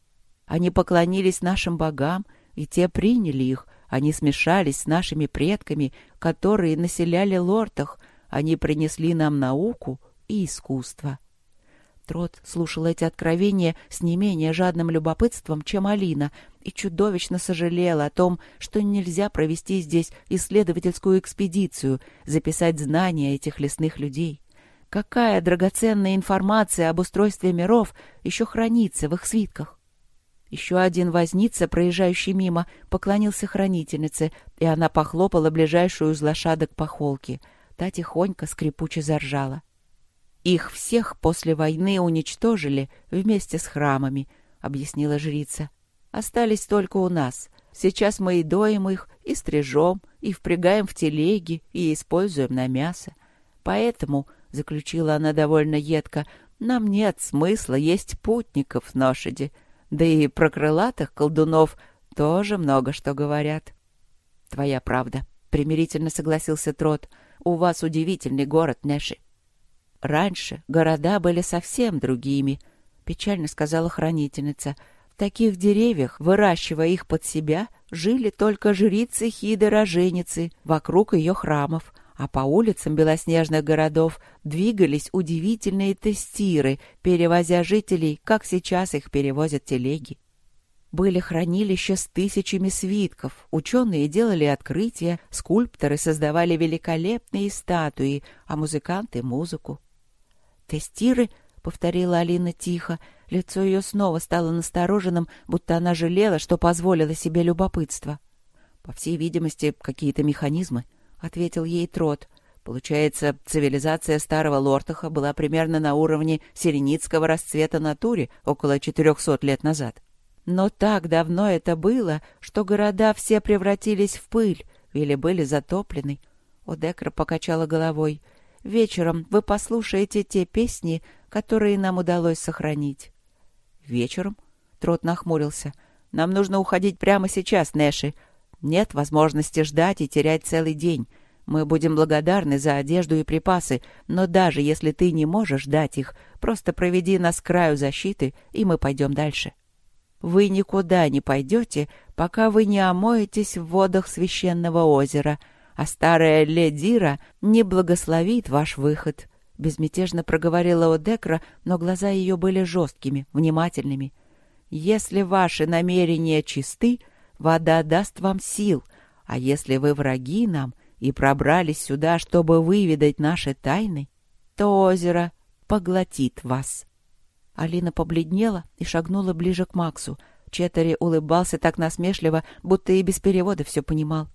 Они поклонились нашим богам, и те приняли их, они смешались с нашими предками, которые населяли лортах. Они принесли нам науку и искусство. Трот слушал эти откровения с не менее жадным любопытством, чем Алина, и чудовищно сожалел о том, что нельзя провести здесь исследовательскую экспедицию, записать знания этих лесных людей. Какая драгоценная информация об устройстве миров еще хранится в их свитках? Еще один возница, проезжающий мимо, поклонился хранительнице, и она похлопала ближайшую из лошадок по холке. Та тихонько скрипуче заржала. «Их всех после войны уничтожили вместе с храмами», — объяснила жрица. «Остались только у нас. Сейчас мы и доим их, и стрижем, и впрягаем в телеги, и используем на мясо. Поэтому, — заключила она довольно едко, — нам нет смысла есть путников на лошади. Да и про крылатых колдунов тоже много что говорят. — Твоя правда, — примирительно согласился Трот. — У вас удивительный город, Нэши. — Раньше города были совсем другими, — печально сказала хранительница. В таких деревьях, выращивая их под себя, жили только жрицы-хиды-роженицы вокруг ее храмов — а по улицам белоснежных городов двигались удивительные тестиры, перевозя жителей, как сейчас их перевозят телеги. Были хранилища с тысячами свитков, ученые делали открытия, скульпторы создавали великолепные статуи, а музыканты — музыку. «Тестиры?» — повторила Алина тихо. Лицо ее снова стало настороженным, будто она жалела, что позволила себе любопытство. По всей видимости, какие-то механизмы — ответил ей Трот. Получается, цивилизация старого Лортаха была примерно на уровне селеницкого расцвета натуре около 400 лет назад. Но так давно это было, что города все превратились в пыль или были затоплены. Одекра покачала головой. «Вечером вы послушаете те песни, которые нам удалось сохранить». «Вечером?» — Трот нахмурился. «Нам нужно уходить прямо сейчас, Нэши. Нет возможности ждать и терять целый день. Мы будем благодарны за одежду и припасы, но даже если ты не можешь дать их, просто проведи нас к краю защиты, и мы пойдем дальше. Вы никуда не пойдете, пока вы не омоетесь в водах священного озера, а старая Ледира не благословит ваш выход». Безмятежно проговорила Одекра, но глаза ее были жесткими, внимательными. «Если ваши намерения чисты, — Вода даст вам сил, а если вы враги нам и пробрались сюда, чтобы выведать наши тайны, то озеро поглотит вас». Алина побледнела и шагнула ближе к Максу. Четтери улыбался так насмешливо, будто и без перевода все понимал.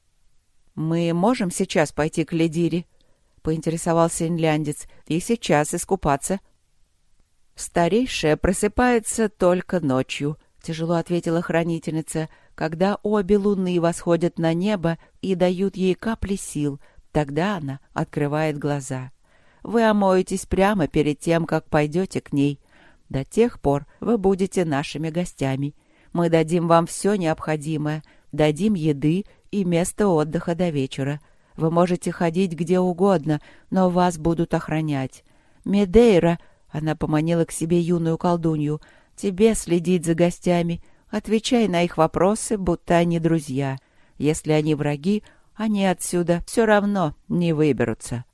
«Мы можем сейчас пойти к Ледире?» — поинтересовался инляндец. «И сейчас искупаться». «Старейшая просыпается только ночью», — тяжело ответила хранительница. Когда обе луны восходят на небо и дают ей капли сил, тогда она открывает глаза. Вы омоетесь прямо перед тем, как пойдете к ней. До тех пор вы будете нашими гостями. Мы дадим вам все необходимое, дадим еды и место отдыха до вечера. Вы можете ходить где угодно, но вас будут охранять. Медейра, она поманила к себе юную колдунью, Тебе следить за гостями. Отвечай на их вопросы, будто они друзья. Если они враги, они отсюда все равно не выберутся.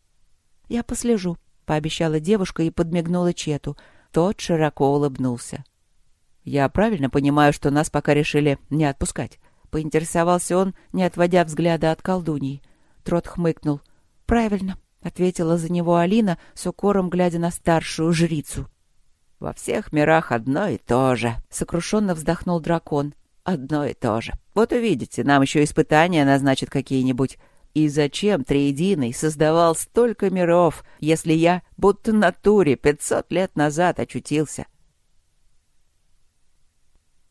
Я послежу, — пообещала девушка и подмигнула Чету. Тот широко улыбнулся. «Я правильно понимаю, что нас пока решили не отпускать?» — поинтересовался он, не отводя взгляда от колдуньи. Трот хмыкнул. «Правильно», — ответила за него Алина, с укором глядя на старшую жрицу. «Во всех мирах одно и то же», — сокрушенно вздохнул дракон. «Одно и то же. Вот увидите, нам еще испытания назначат какие-нибудь. И зачем Триединый создавал столько миров, если я будто на туре пятьсот лет назад очутился?